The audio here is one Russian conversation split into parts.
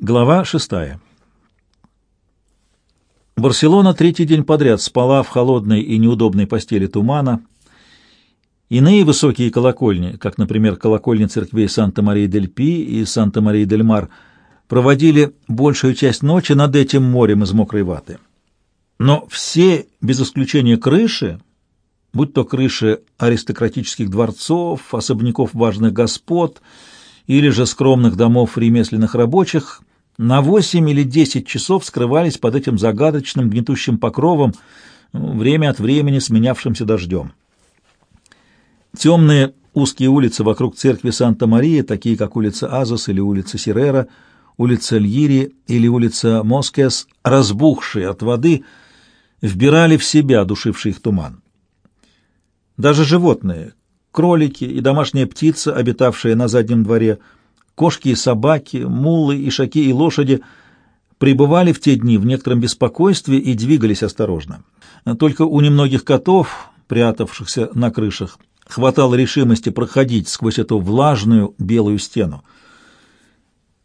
Глава шестая. Барселона третий день подряд спала в холодной и неудобной постели тумана. Иные высокие колокольни, как, например, колокольни церквей Санта-Мария-дель-Пи и Санта-Мария-дель-Мар, проводили большую часть ночи над этим морем из мокрой ваты. Но все, без исключения крыши, будь то крыши аристократических дворцов, особняков важных господ — или же скромных домов ремесленных рабочих, на восемь или десять часов скрывались под этим загадочным гнетущим покровом, ну, время от времени сменявшимся дождем. Темные узкие улицы вокруг церкви Санта-Мария, такие как улица Азос или улица Сирера, улица Льири или улица Москес, разбухшие от воды, вбирали в себя душивший их туман. Даже животные, кролики и домашняя птица, обитавшие на заднем дворе, кошки и собаки, мулы, ишаки и лошади пребывали в те дни в некотором беспокойстве и двигались осторожно. Только у немногих котов, прятавшихся на крышах, хватало решимости проходить сквозь эту влажную белую стену.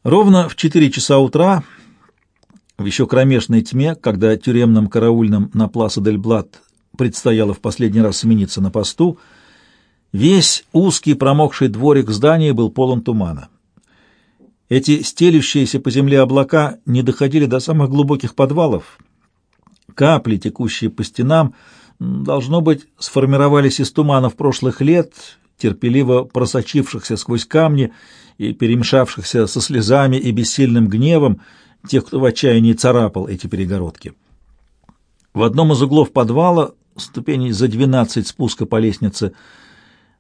Ровно в четыре часа утра, в еще кромешной тьме, когда тюремным караульным на Пласа дель Блат предстояло в последний раз смениться на посту, Весь узкий промокший дворик здания был полон тумана. Эти стелющиеся по земле облака не доходили до самых глубоких подвалов. Капли, текущие по стенам, должно быть, сформировались из туманов прошлых лет, терпеливо просочившихся сквозь камни и перемешавшихся со слезами и бессильным гневом тех, кто в отчаянии царапал эти перегородки. В одном из углов подвала, ступеней за двенадцать спуска по лестнице,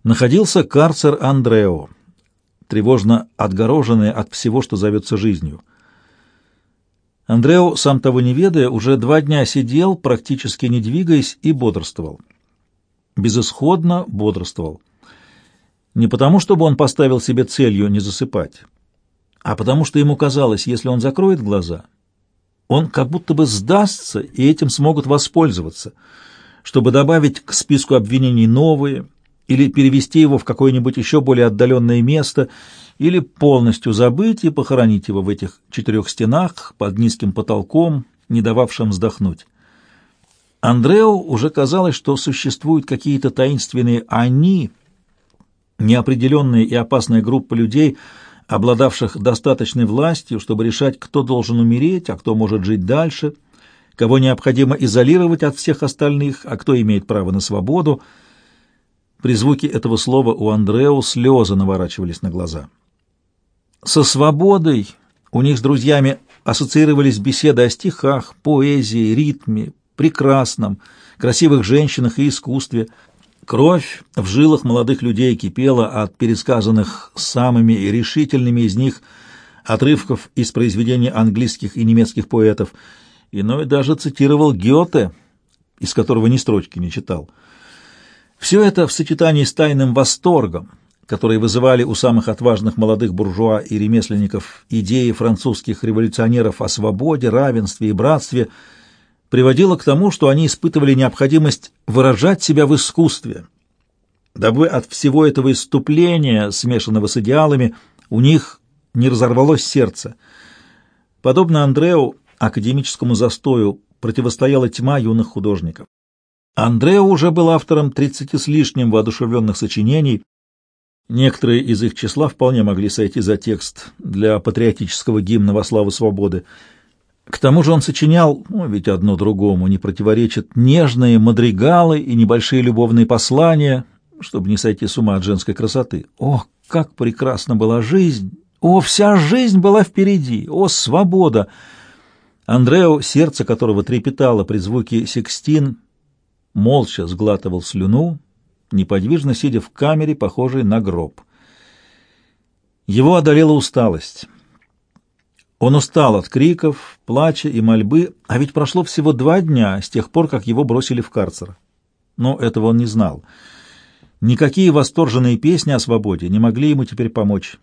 находился карцер Андрео, тревожно отгороженный от всего, что зовется жизнью. Андрео, сам того не ведая, уже два дня сидел, практически не двигаясь, и бодрствовал. Безысходно бодрствовал. Не потому, чтобы он поставил себе целью не засыпать, а потому что ему казалось, если он закроет глаза, он как будто бы сдастся, и этим смогут воспользоваться, чтобы добавить к списку обвинений новые – или перевести его в какое-нибудь еще более отдаленное место, или полностью забыть и похоронить его в этих четырех стенах под низким потолком, не дававшим вздохнуть. Андреу уже казалось, что существуют какие-то таинственные «они», неопределенная и опасная группа людей, обладавших достаточной властью, чтобы решать, кто должен умереть, а кто может жить дальше, кого необходимо изолировать от всех остальных, а кто имеет право на свободу — при звуке этого слова у Андреу слезы наворачивались на глаза. Со свободой у них с друзьями ассоциировались беседы о стихах, поэзии, ритме, прекрасном, красивых женщинах и искусстве. Кровь в жилах молодых людей кипела от пересказанных самыми решительными из них отрывков из произведений английских и немецких поэтов. Иной даже цитировал Гёте, из которого ни строчки не читал. Все это в сочетании с тайным восторгом, который вызывали у самых отважных молодых буржуа и ремесленников идеи французских революционеров о свободе, равенстве и братстве, приводило к тому, что они испытывали необходимость выражать себя в искусстве, дабы от всего этого иступления, смешанного с идеалами, у них не разорвалось сердце. Подобно Андреу, академическому застою противостояла тьма юных художников. Андрео уже был автором тридцати с лишним воодушевленных сочинений. Некоторые из их числа вполне могли сойти за текст для патриотического гимна во славу свободы. К тому же он сочинял, ну, ведь одно другому не противоречит, нежные мадригалы и небольшие любовные послания, чтобы не сойти с ума от женской красоты. О, как прекрасна была жизнь! О, вся жизнь была впереди! О, свобода! Андрео, сердце которого трепетало при звуке секстин, молча сглатывал слюну, неподвижно сидя в камере, похожей на гроб. Его одолела усталость. Он устал от криков, плача и мольбы, а ведь прошло всего два дня с тех пор, как его бросили в карцер. Но этого он не знал. Никакие восторженные песни о свободе не могли ему теперь помочь.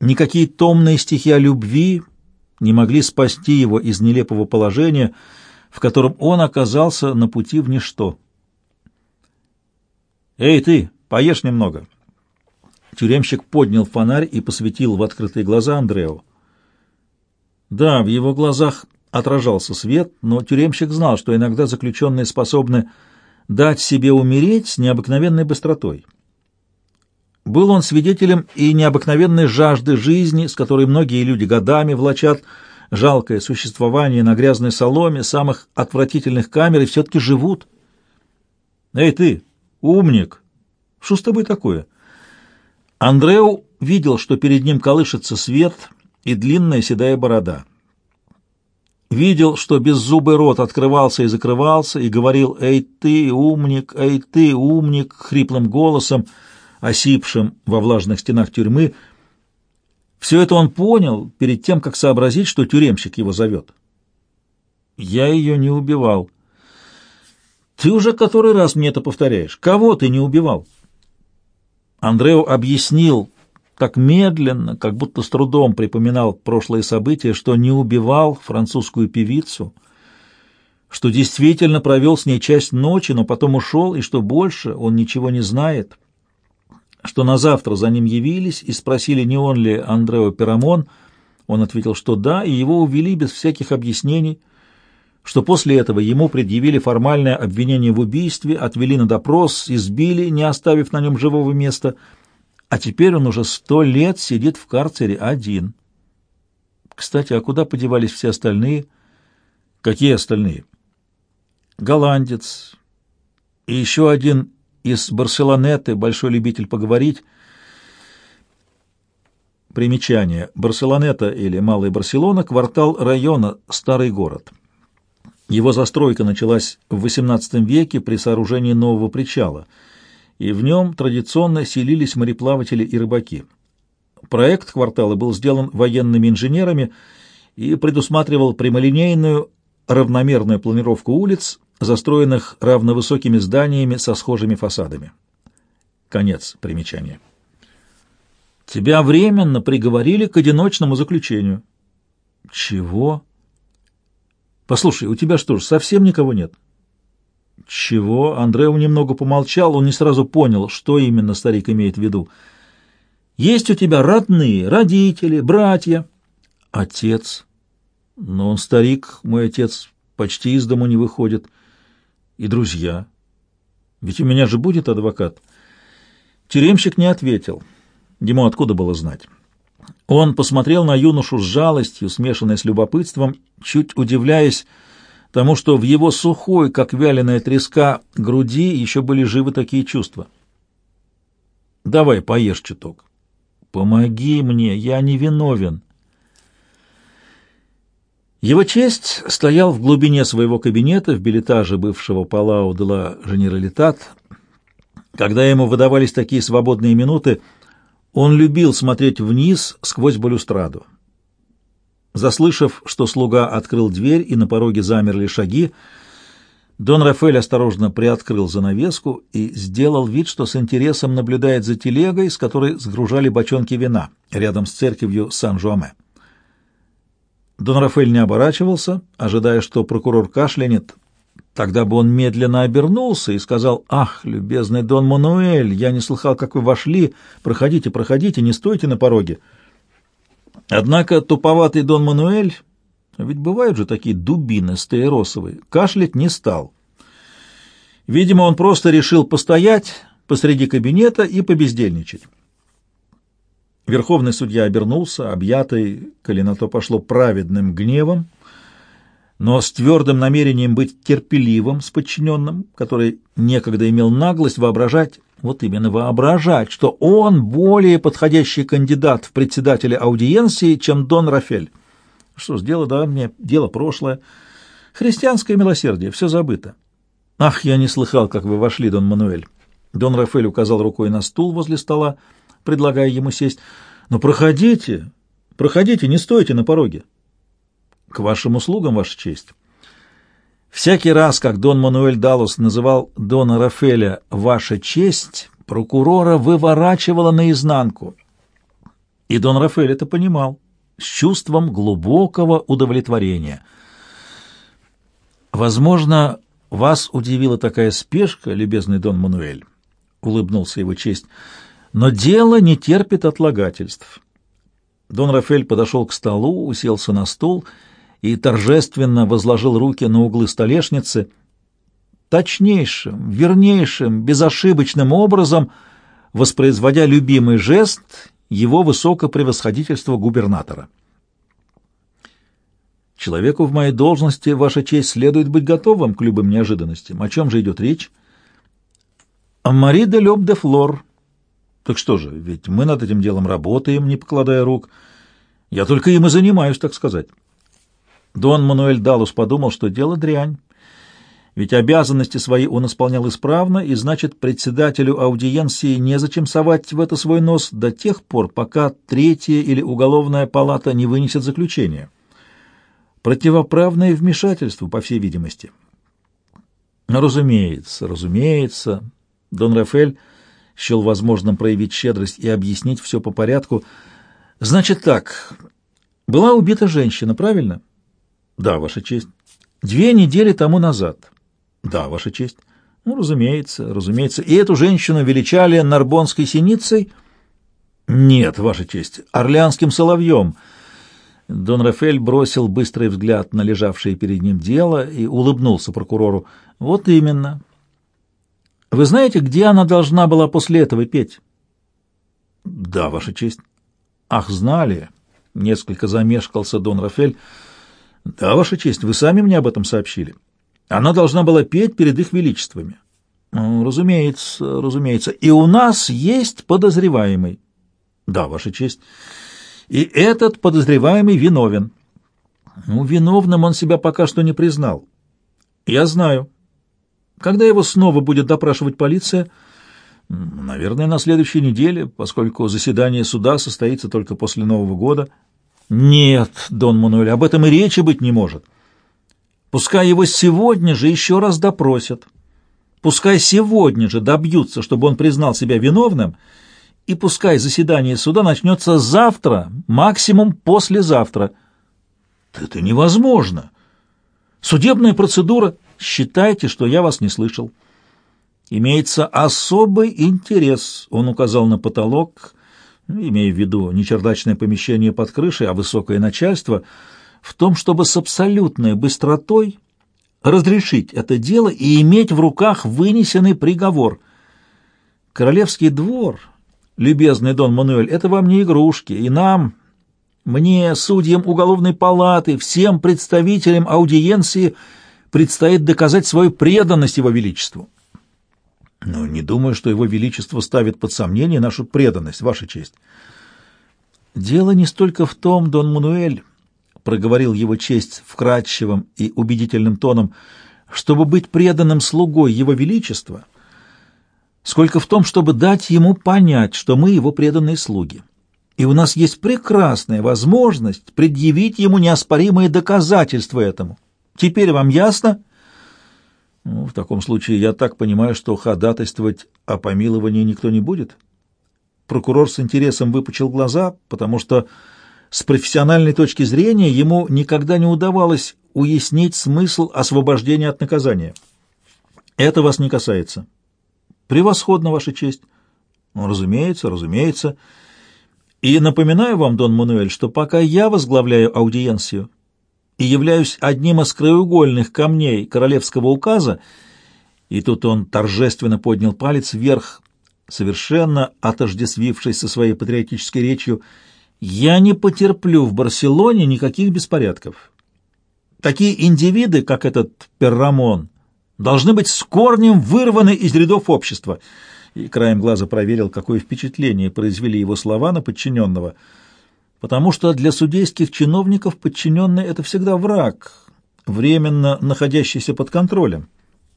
Никакие томные стихи о любви не могли спасти его из нелепого положения, в котором он оказался на пути в ничто. «Эй, ты, поешь немного!» Тюремщик поднял фонарь и посветил в открытые глаза Андрео. Да, в его глазах отражался свет, но тюремщик знал, что иногда заключенные способны дать себе умереть с необыкновенной быстротой. Был он свидетелем и необыкновенной жажды жизни, с которой многие люди годами влачат жалкое существование на грязной соломе самых отвратительных камер и все-таки живут. «Эй ты, умник! Что с тобой такое?» Андреу видел, что перед ним колышется свет и длинная седая борода. Видел, что беззубый рот открывался и закрывался, и говорил «Эй ты, умник! Эй ты, умник!» хриплым голосом, осипшим во влажных стенах тюрьмы. Все это он понял перед тем, как сообразить, что тюремщик его зовет. «Я ее не убивал». «Ты уже который раз мне это повторяешь. Кого ты не убивал?» Андрео объяснил так медленно, как будто с трудом припоминал прошлые события, что не убивал французскую певицу, что действительно провел с ней часть ночи, но потом ушел, и что больше он ничего не знает, что на завтра за ним явились и спросили, не он ли Андрео Пирамон, он ответил, что да, и его увели без всяких объяснений, что после этого ему предъявили формальное обвинение в убийстве, отвели на допрос, избили, не оставив на нем живого места — а теперь он уже сто лет сидит в карцере один. Кстати, а куда подевались все остальные? Какие остальные? Голландец. И еще один из Барселонеты, большой любитель поговорить. Примечание. Барселонета или Малая Барселона – квартал района, старый город. Его застройка началась в XVIII веке при сооружении нового причала – и в нем традиционно селились мореплаватели и рыбаки. Проект квартала был сделан военными инженерами и предусматривал прямолинейную равномерную планировку улиц, застроенных равновысокими зданиями со схожими фасадами. Конец примечания. Тебя временно приговорили к одиночному заключению. Чего? Послушай, у тебя что ж, совсем никого нет? Чего? Андреу немного помолчал, он не сразу понял, что именно старик имеет в виду. Есть у тебя родные, родители, братья. Отец. Но он старик, мой отец, почти из дому не выходит. И друзья. Ведь у меня же будет адвокат. Тюремщик не ответил. Ему откуда было знать? Он посмотрел на юношу с жалостью, смешанной с любопытством, чуть удивляясь, тому, что в его сухой, как вяленая треска, груди еще были живы такие чувства. «Давай, поешь чуток». «Помоги мне, я не виновен». Его честь стоял в глубине своего кабинета в билетаже бывшего Палау де ла Женералитат. Когда ему выдавались такие свободные минуты, он любил смотреть вниз сквозь балюстраду. Заслышав, что слуга открыл дверь и на пороге замерли шаги, Дон Рафаэль осторожно приоткрыл занавеску и сделал вид, что с интересом наблюдает за телегой, с которой сгружали бочонки вина рядом с церковью Сан-Жуаме. Дон Рафаэль не оборачивался, ожидая, что прокурор кашлянет. Тогда бы он медленно обернулся и сказал, «Ах, любезный Дон Мануэль, я не слыхал, как вы вошли. Проходите, проходите, не стойте на пороге». Однако туповатый Дон Мануэль, ведь бывают же такие дубины стаиросовые, кашлять не стал. Видимо, он просто решил постоять посреди кабинета и побездельничать. Верховный судья обернулся, объятый, коли на то пошло, праведным гневом, но с твердым намерением быть терпеливым с подчиненным, который некогда имел наглость воображать, вот именно воображать, что он более подходящий кандидат в председателя аудиенции, чем Дон Рафель. Что ж, дело да мне, дело прошлое. Христианское милосердие, все забыто. Ах, я не слыхал, как вы вошли, Дон Мануэль. Дон Рафель указал рукой на стул возле стола, предлагая ему сесть. Но проходите, проходите, не стойте на пороге. К вашим услугам, Ваша честь. Всякий раз, как Дон Мануэль Далус называл Дона Рафеля «Ваша честь», прокурора выворачивала наизнанку. И Дон Рафель это понимал с чувством глубокого удовлетворения. «Возможно, вас удивила такая спешка, любезный Дон Мануэль», — улыбнулся его честь, — «но дело не терпит отлагательств. Дон Рафель подошел к столу, уселся на стул и торжественно возложил руки на углы столешницы, точнейшим, вернейшим, безошибочным образом воспроизводя любимый жест его высокопревосходительства губернатора. Человеку в моей должности, Ваша честь, следует быть готовым к любым неожиданностям. О чем же идет речь? Мари де Лёб де Флор. Так что же, ведь мы над этим делом работаем, не покладая рук. Я только им и занимаюсь, так сказать. Дон Мануэль Далус подумал, что дело дрянь. Ведь обязанности свои он исполнял исправно, и значит, председателю аудиенции незачем совать в это свой нос до тех пор, пока третья или уголовная палата не вынесет заключение. Противоправное вмешательство, по всей видимости. Разумеется, разумеется, Дон Рафель счел возможным проявить щедрость и объяснить все по порядку. Значит так, была убита женщина, правильно? Да, Ваша честь. Две недели тому назад. Да, Ваша честь. Ну, разумеется, разумеется. И эту женщину величали Нарбонской синицей? Нет, Ваша честь, Орлеанским соловьем. Дон Рафель бросил быстрый взгляд на лежавшее перед ним дело и улыбнулся прокурору. Вот именно. Вы знаете, где она должна была после этого петь? Да, Ваша честь. Ах, знали. Несколько замешкался Дон Рафель. Да, Ваша честь, вы сами мне об этом сообщили. Она должна была петь перед их величествами. Ну, разумеется, разумеется. И у нас есть подозреваемый. Да, Ваша честь. И этот подозреваемый виновен. Ну, виновным он себя пока что не признал. Я знаю. Когда его снова будет допрашивать полиция? Наверное, на следующей неделе, поскольку заседание суда состоится только после Нового года. Нет, Дон Мануэль, об этом и речи быть не может. Пускай его сегодня же еще раз допросят. Пускай сегодня же добьются, чтобы он признал себя виновным, и пускай заседание суда начнется завтра, максимум послезавтра. Это невозможно. Судебная процедура... Считайте, что я вас не слышал. Имеется особый интерес, он указал на потолок, имея в виду не чердачное помещение под крышей, а высокое начальство — в том, чтобы с абсолютной быстротой разрешить это дело и иметь в руках вынесенный приговор. Королевский двор, любезный Дон Мануэль, это вам не игрушки, и нам, мне, судьям уголовной палаты, всем представителям аудиенции предстоит доказать свою преданность его величеству. Но не думаю, что его величество ставит под сомнение нашу преданность, ваша честь. Дело не столько в том, Дон Мануэль, проговорил его честь вкрадчивым и убедительным тоном, чтобы быть преданным слугой его величества, сколько в том, чтобы дать ему понять, что мы его преданные слуги. И у нас есть прекрасная возможность предъявить ему неоспоримые доказательства этому. Теперь вам ясно? Ну, в таком случае я так понимаю, что ходатайствовать о помиловании никто не будет. Прокурор с интересом выпучил глаза, потому что с профессиональной точки зрения ему никогда не удавалось уяснить смысл освобождения от наказания. Это вас не касается. Превосходно, Ваша честь. Ну, разумеется, разумеется. И напоминаю вам, Дон Мануэль, что пока я возглавляю аудиенцию и являюсь одним из краеугольных камней королевского указа, и тут он торжественно поднял палец вверх, совершенно отождествившись со своей патриотической речью, я не потерплю в Барселоне никаких беспорядков. Такие индивиды, как этот Перрамон, должны быть с корнем вырваны из рядов общества. И краем глаза проверил, какое впечатление произвели его слова на подчиненного, потому что для судейских чиновников подчиненный — это всегда враг, временно находящийся под контролем.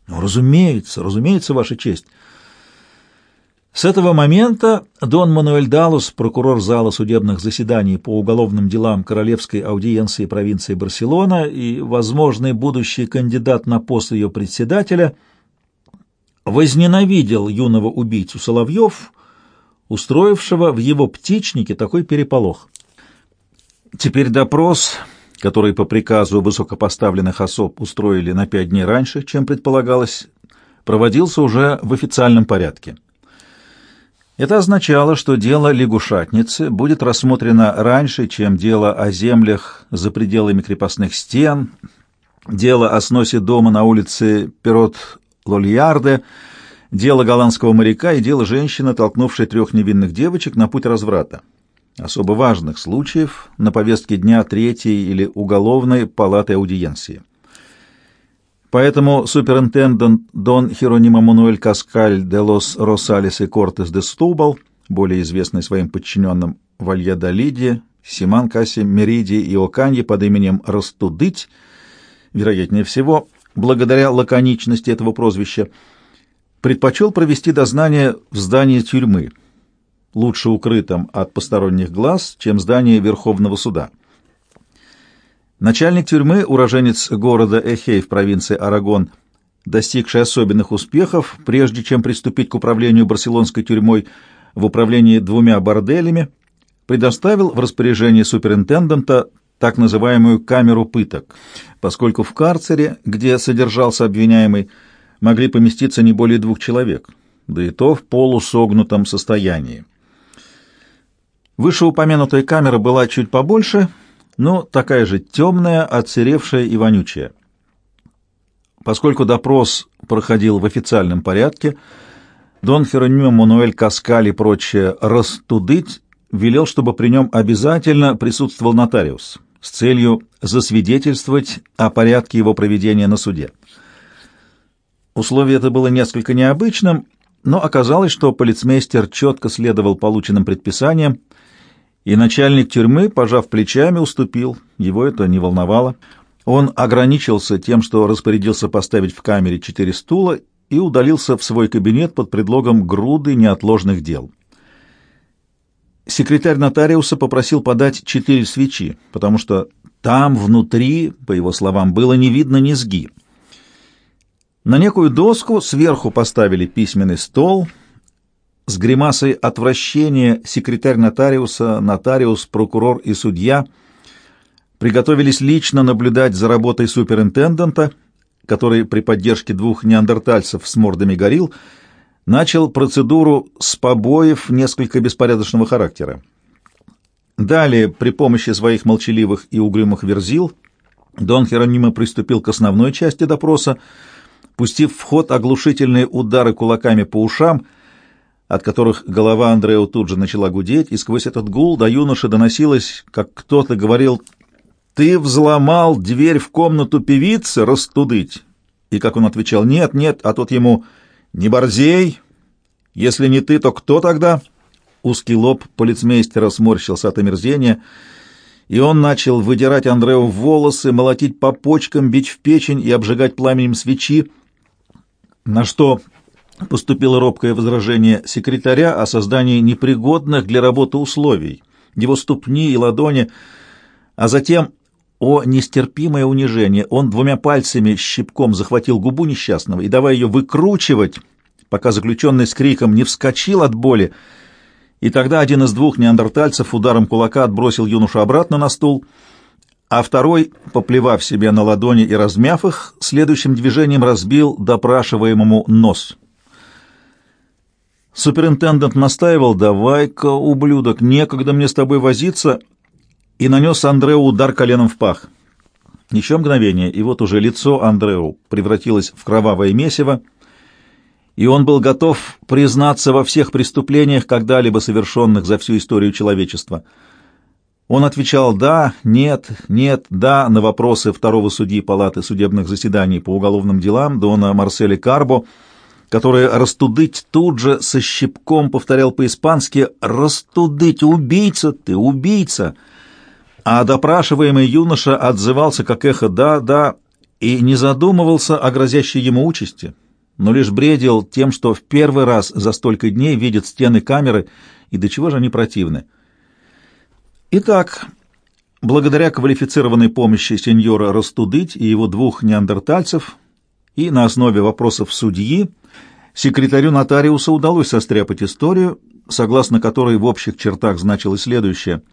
Ну, разумеется, разумеется, Ваша честь — с этого момента Дон Мануэль Далус, прокурор зала судебных заседаний по уголовным делам Королевской аудиенции провинции Барселона и возможный будущий кандидат на пост ее председателя, возненавидел юного убийцу Соловьев, устроившего в его птичнике такой переполох. Теперь допрос, который по приказу высокопоставленных особ устроили на пять дней раньше, чем предполагалось, проводился уже в официальном порядке. Это означало, что дело лягушатницы будет рассмотрено раньше, чем дело о землях за пределами крепостных стен, дело о сносе дома на улице Перот-Лольярде, дело голландского моряка и дело женщины, толкнувшей трех невинных девочек на путь разврата. Особо важных случаев на повестке дня третьей или уголовной палаты аудиенции. Поэтому суперинтендант Дон Херонимо Мануэль Каскаль де лос Росалес и Кортес де Стубал, более известный своим подчиненным Вальядолиде, Симан Касси, Мериди и Оканье под именем Растудыть, вероятнее всего, благодаря лаконичности этого прозвища, предпочел провести дознание в здании тюрьмы, лучше укрытом от посторонних глаз, чем здание Верховного суда. Начальник тюрьмы, уроженец города Эхей в провинции Арагон, достигший особенных успехов, прежде чем приступить к управлению барселонской тюрьмой в управлении двумя борделями, предоставил в распоряжение суперинтенданта так называемую камеру пыток, поскольку в карцере, где содержался обвиняемый, могли поместиться не более двух человек, да и то в полусогнутом состоянии. Вышеупомянутая камера была чуть побольше — но такая же темная, отсыревшая и вонючая. Поскольку допрос проходил в официальном порядке, Дон Херонимо Мануэль Каскаль и прочее «растудыть» велел, чтобы при нем обязательно присутствовал нотариус с целью засвидетельствовать о порядке его проведения на суде. Условие это было несколько необычным, но оказалось, что полицмейстер четко следовал полученным предписаниям, и начальник тюрьмы, пожав плечами, уступил. Его это не волновало. Он ограничился тем, что распорядился поставить в камере четыре стула и удалился в свой кабинет под предлогом груды неотложных дел. Секретарь нотариуса попросил подать четыре свечи, потому что там внутри, по его словам, было не видно низги. На некую доску сверху поставили письменный стол — с гримасой отвращения секретарь нотариуса, нотариус, прокурор и судья приготовились лично наблюдать за работой суперинтендента, который при поддержке двух неандертальцев с мордами горил, начал процедуру с побоев несколько беспорядочного характера. Далее, при помощи своих молчаливых и угрюмых верзил, Дон Херонимо приступил к основной части допроса, пустив в ход оглушительные удары кулаками по ушам — от которых голова Андрео тут же начала гудеть, и сквозь этот гул до юноши доносилось, как кто-то говорил «Ты взломал дверь в комнату певицы, растудыть!» И как он отвечал «Нет, нет», а тот ему «Не борзей! Если не ты, то кто тогда?» Узкий лоб полицмейстера сморщился от омерзения, и он начал выдирать Андрео волосы, молотить по почкам, бить в печень и обжигать пламенем свечи, на что поступило робкое возражение секретаря о создании непригодных для работы условий, его ступни и ладони, а затем о нестерпимое унижение. Он двумя пальцами щипком захватил губу несчастного и, давая ее выкручивать, пока заключенный с криком не вскочил от боли, и тогда один из двух неандертальцев ударом кулака отбросил юношу обратно на стул, а второй, поплевав себе на ладони и размяв их, следующим движением разбил допрашиваемому нос. Суперинтендент настаивал, давай-ка, ублюдок, некогда мне с тобой возиться, и нанес Андреу удар коленом в пах. Еще мгновение, и вот уже лицо Андреу превратилось в кровавое месиво, и он был готов признаться во всех преступлениях, когда-либо совершенных за всю историю человечества. Он отвечал «да», «нет», «нет», «да» на вопросы второго судьи Палаты судебных заседаний по уголовным делам Дона Марселя Карбо, который «растудыть» тут же со щипком повторял по-испански «растудыть, убийца ты, убийца!» А допрашиваемый юноша отзывался как эхо «да, да» и не задумывался о грозящей ему участи, но лишь бредил тем, что в первый раз за столько дней видит стены камеры, и до чего же они противны. Итак, благодаря квалифицированной помощи сеньора Растудыть и его двух неандертальцев и на основе вопросов судьи, Секретарю нотариуса удалось состряпать историю, согласно которой в общих чертах значилось следующее.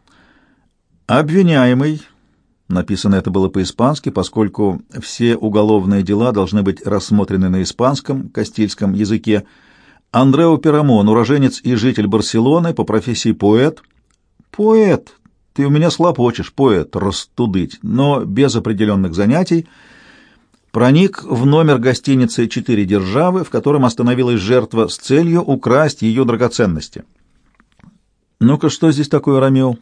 «Обвиняемый», написано это было по-испански, поскольку все уголовные дела должны быть рассмотрены на испанском, кастильском языке, Андрео Пирамон, уроженец и житель Барселоны, по профессии поэт. Поэт, ты у меня слопочешь, поэт, растудыть, но без определенных занятий. Проник в номер гостиницы «Четыре державы», в котором остановилась жертва с целью украсть ее драгоценности. «Ну-ка, что здесь такое, Ромео?»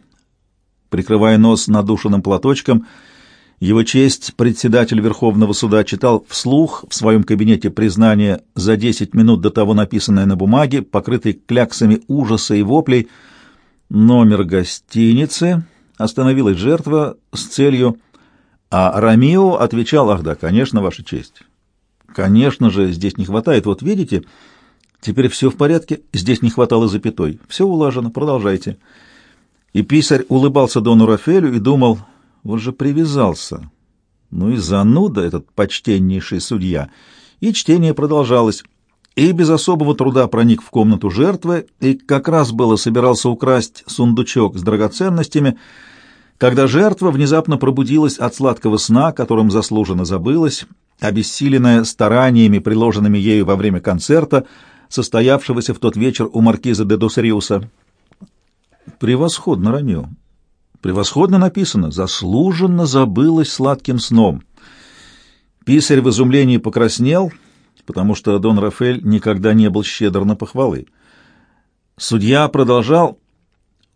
Прикрывая нос надушенным платочком, — его честь, председатель Верховного суда, читал вслух в своем кабинете признание за 10 минут до того написанное на бумаге, покрытый кляксами ужаса и воплей. Номер гостиницы. Остановилась жертва с целью... А Рамио отвечал, ах да, конечно, Ваша честь. Конечно же, здесь не хватает. Вот видите, теперь все в порядке. Здесь не хватало запятой. Все улажено, продолжайте. И писарь улыбался Дону Рафелю и думал, вот же привязался. Ну и зануда этот почтеннейший судья. И чтение продолжалось. И без особого труда проник в комнату жертвы, и как раз было собирался украсть сундучок с драгоценностями, когда жертва внезапно пробудилась от сладкого сна, которым заслуженно забылась, обессиленная стараниями, приложенными ею во время концерта, состоявшегося в тот вечер у маркиза де Досариуса. «Превосходно, Ромео! Превосходно написано, заслуженно забылась сладким сном. Писарь в изумлении покраснел, потому что Дон Рафель никогда не был щедр на похвалы. Судья продолжал,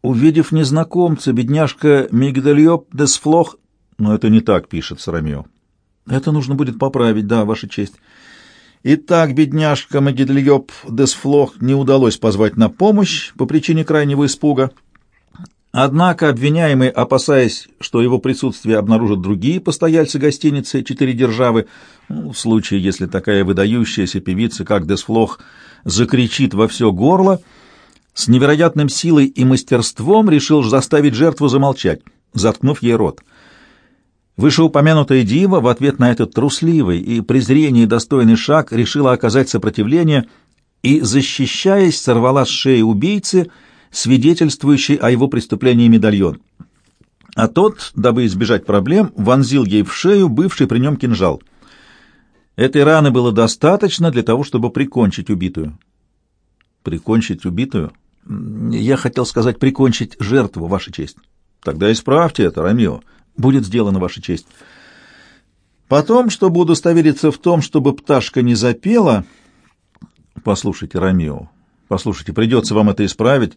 увидев незнакомца, бедняжка Мигдальёб Десфлох, но это не так пишет Ромео. Это нужно будет поправить, да, Ваша честь. Итак, бедняжка Магидльёб Десфлох не удалось позвать на помощь по причине крайнего испуга. Однако обвиняемый, опасаясь, что его присутствие обнаружат другие постояльцы гостиницы «Четыре державы», ну, в случае, если такая выдающаяся певица, как Десфлох, закричит во все горло, с невероятным силой и мастерством решил заставить жертву замолчать, заткнув ей рот. Вышеупомянутая дива в ответ на этот трусливый и презрение достойный шаг решила оказать сопротивление и, защищаясь, сорвала с шеи убийцы — свидетельствующий о его преступлении медальон. А тот, дабы избежать проблем, вонзил ей в шею бывший при нем кинжал. Этой раны было достаточно для того, чтобы прикончить убитую. Прикончить убитую? Я хотел сказать прикончить жертву, Ваша честь. Тогда исправьте это, Рамио. Будет сделано, Ваша честь. Потом, чтобы удостовериться в том, чтобы пташка не запела... Послушайте, Рамио, послушайте, придется вам это исправить.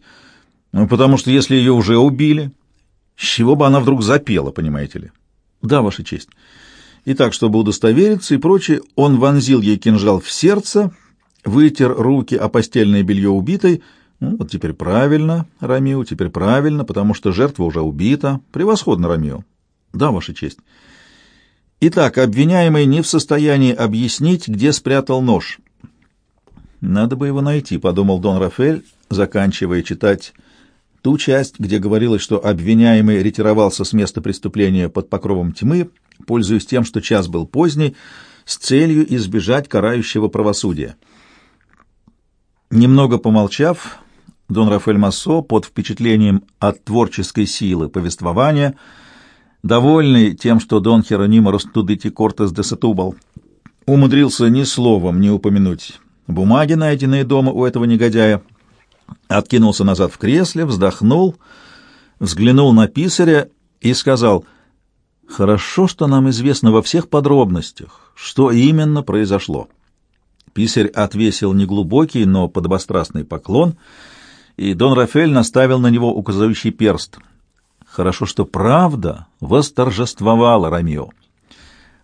Ну, потому что если ее уже убили, с чего бы она вдруг запела, понимаете ли? Да, Ваша честь. И так, чтобы удостовериться и прочее, он вонзил ей кинжал в сердце, вытер руки о постельное белье убитой. Ну, вот теперь правильно, Рамио, теперь правильно, потому что жертва уже убита. Превосходно, Рамио. Да, Ваша честь. Итак, обвиняемый не в состоянии объяснить, где спрятал нож. Надо бы его найти, подумал Дон Рафель, заканчивая читать Ту часть, где говорилось, что обвиняемый ретировался с места преступления под покровом тьмы, пользуясь тем, что час был поздний, с целью избежать карающего правосудия. Немного помолчав, Дон Рафаэль Массо под впечатлением от творческой силы повествования, довольный тем, что Дон Херонимо Растудити Кортес де Сатубал умудрился ни словом не упомянуть бумаги, найденные дома у этого негодяя, откинулся назад в кресле, вздохнул, взглянул на писаря и сказал, «Хорошо, что нам известно во всех подробностях, что именно произошло». Писарь отвесил неглубокий, но подобострастный поклон, и Дон Рафель наставил на него указывающий перст. Хорошо, что правда восторжествовала Ромео.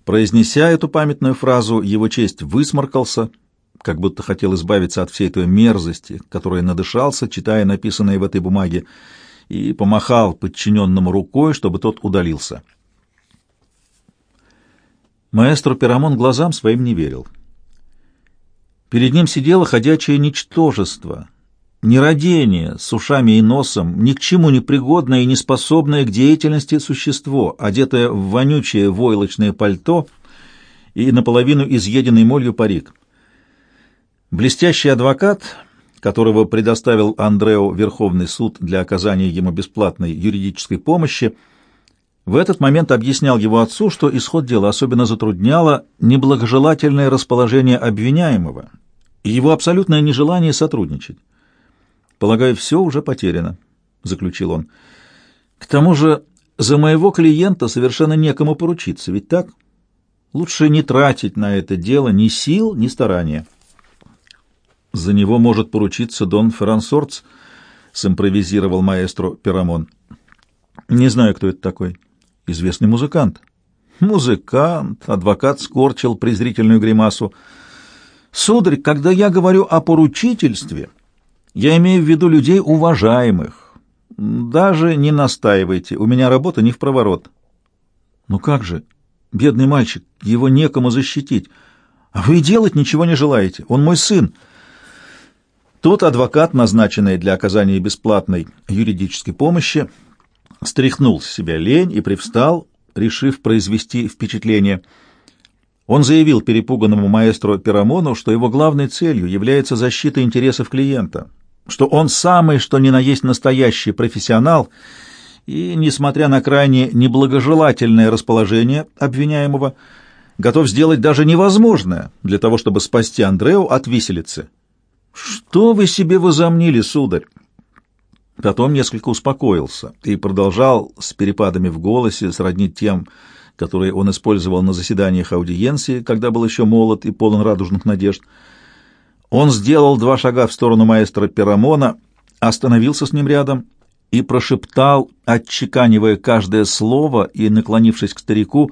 Произнеся эту памятную фразу, его честь высморкался — как будто хотел избавиться от всей той мерзости, которой надышался, читая написанное в этой бумаге, и помахал подчиненному рукой, чтобы тот удалился. Маэстро Пирамон глазам своим не верил. Перед ним сидело ходячее ничтожество, нерадение с ушами и носом, ни к чему не пригодное и не способное к деятельности существо, одетое в вонючее войлочное пальто и наполовину изъеденный молью парик. Блестящий адвокат, которого предоставил Андрео Верховный суд для оказания ему бесплатной юридической помощи, в этот момент объяснял его отцу, что исход дела особенно затрудняло неблагожелательное расположение обвиняемого и его абсолютное нежелание сотрудничать. «Полагаю, все уже потеряно», — заключил он. «К тому же за моего клиента совершенно некому поручиться, ведь так? Лучше не тратить на это дело ни сил, ни старания». «За него может поручиться Дон Феррансорц», — симпровизировал маэстро Пирамон. «Не знаю, кто это такой. Известный музыкант». «Музыкант», — адвокат скорчил презрительную гримасу. «Сударь, когда я говорю о поручительстве, я имею в виду людей уважаемых. Даже не настаивайте, у меня работа не в проворот». «Ну как же, бедный мальчик, его некому защитить. А вы делать ничего не желаете, он мой сын». Тут адвокат, назначенный для оказания бесплатной юридической помощи, стряхнул с себя лень и привстал, решив произвести впечатление. Он заявил перепуганному маэстро Пирамону, что его главной целью является защита интересов клиента, что он самый, что ни на есть настоящий профессионал, и, несмотря на крайне неблагожелательное расположение обвиняемого, готов сделать даже невозможное для того, чтобы спасти Андреу от виселицы. «Что вы себе возомнили, сударь?» Потом несколько успокоился и продолжал с перепадами в голосе сродни тем, которые он использовал на заседаниях аудиенции, когда был еще молод и полон радужных надежд. Он сделал два шага в сторону маэстро Пирамона, остановился с ним рядом и прошептал, отчеканивая каждое слово и наклонившись к старику,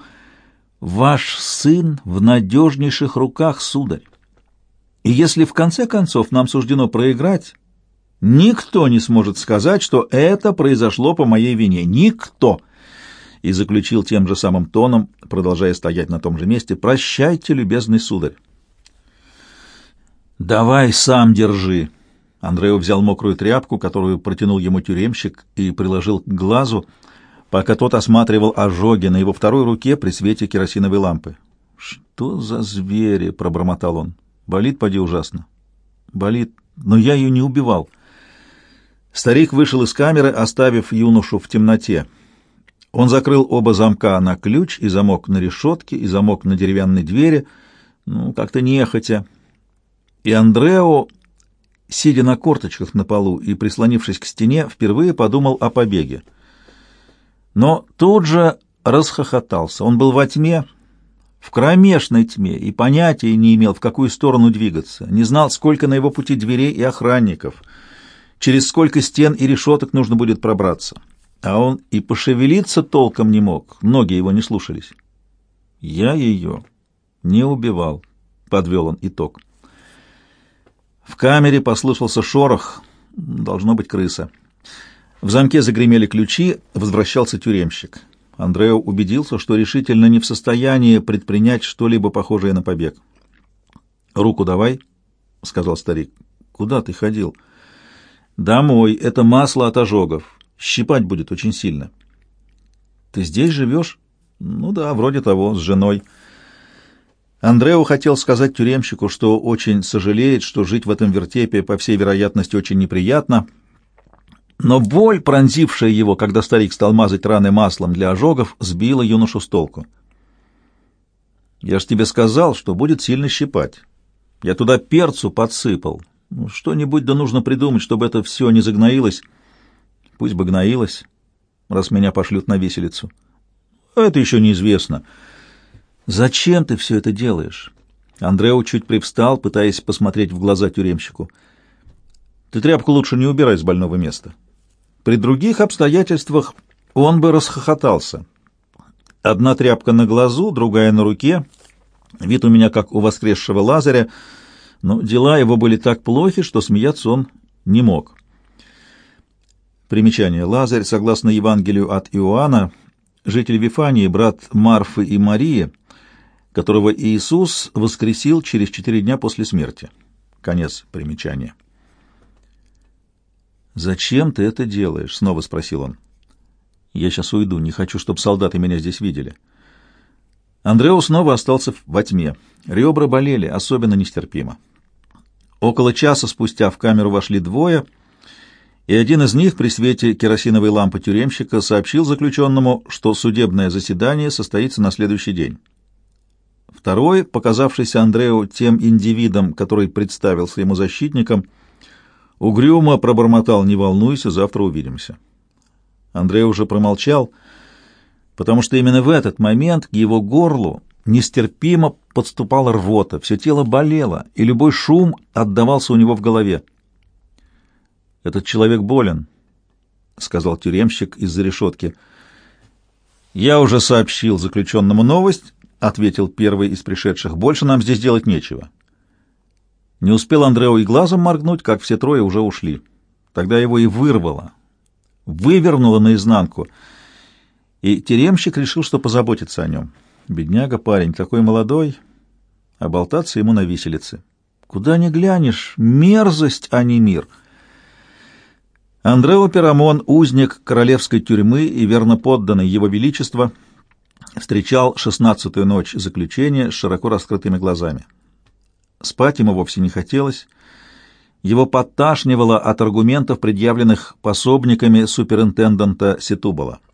«Ваш сын в надежнейших руках, сударь. И если в конце концов нам суждено проиграть, никто не сможет сказать, что это произошло по моей вине. Никто!» И заключил тем же самым тоном, продолжая стоять на том же месте, «Прощайте, любезный сударь». «Давай сам держи». Андрео взял мокрую тряпку, которую протянул ему тюремщик, и приложил к глазу, пока тот осматривал ожоги на его второй руке при свете керосиновой лампы. «Что за звери?» — пробормотал он. Болит, поди, ужасно. Болит, но я ее не убивал. Старик вышел из камеры, оставив юношу в темноте. Он закрыл оба замка на ключ, и замок на решетке, и замок на деревянной двери, ну, как-то нехотя. И Андрео, сидя на корточках на полу и прислонившись к стене, впервые подумал о побеге. Но тут же расхохотался. Он был во тьме, в кромешной тьме и понятия не имел, в какую сторону двигаться, не знал, сколько на его пути дверей и охранников, через сколько стен и решеток нужно будет пробраться. А он и пошевелиться толком не мог, ноги его не слушались. «Я ее не убивал», — подвел он итог. В камере послышался шорох, должно быть крыса. В замке загремели ключи, возвращался тюремщик. Андрео убедился, что решительно не в состоянии предпринять что-либо похожее на побег. «Руку давай», — сказал старик. «Куда ты ходил?» «Домой. Это масло от ожогов. Щипать будет очень сильно». «Ты здесь живешь?» «Ну да, вроде того, с женой». Андрео хотел сказать тюремщику, что очень сожалеет, что жить в этом вертепе, по всей вероятности, очень неприятно, — но боль, пронзившая его, когда старик стал мазать раны маслом для ожогов, сбила юношу с толку. «Я ж тебе сказал, что будет сильно щипать. Я туда перцу подсыпал. Ну, что-нибудь да нужно придумать, чтобы это все не загноилось. Пусть бы гноилось, раз меня пошлют на виселицу. Это еще неизвестно. Зачем ты все это делаешь?» Андрео чуть привстал, пытаясь посмотреть в глаза тюремщику. «Ты тряпку лучше не убирай с больного места». При других обстоятельствах он бы расхохотался. Одна тряпка на глазу, другая на руке. Вид у меня как у воскресшего Лазаря, но дела его были так плохи, что смеяться он не мог. Примечание. Лазарь, согласно Евангелию от Иоанна, житель Вифании, брат Марфы и Марии, которого Иисус воскресил через четыре дня после смерти. Конец примечания. «Зачем ты это делаешь?» — снова спросил он. «Я сейчас уйду, не хочу, чтобы солдаты меня здесь видели». Андрео снова остался во тьме. Ребра болели, особенно нестерпимо. Около часа спустя в камеру вошли двое, и один из них при свете керосиновой лампы тюремщика сообщил заключенному, что судебное заседание состоится на следующий день. Второй, показавшийся Андрею тем индивидом, который представился ему защитником, угрюмо пробормотал «Не волнуйся, завтра увидимся». Андрей уже промолчал, потому что именно в этот момент к его горлу нестерпимо подступала рвота, все тело болело, и любой шум отдавался у него в голове. «Этот человек болен», — сказал тюремщик из-за решетки. «Я уже сообщил заключенному новость», — ответил первый из пришедших. «Больше нам здесь делать нечего». Не успел Андрео и глазом моргнуть, как все трое уже ушли. Тогда его и вырвало, вывернуло наизнанку, и тюремщик решил, что позаботится о нем. Бедняга парень, такой молодой, а болтаться ему на виселице. Куда ни глянешь, мерзость, а не мир. Андрео Перамон, узник королевской тюрьмы и верно подданный его величества, встречал шестнадцатую ночь заключения с широко раскрытыми глазами. Спать ему вовсе не хотелось. Его подташнивало от аргументов, предъявленных пособниками суперинтенданта Ситубала.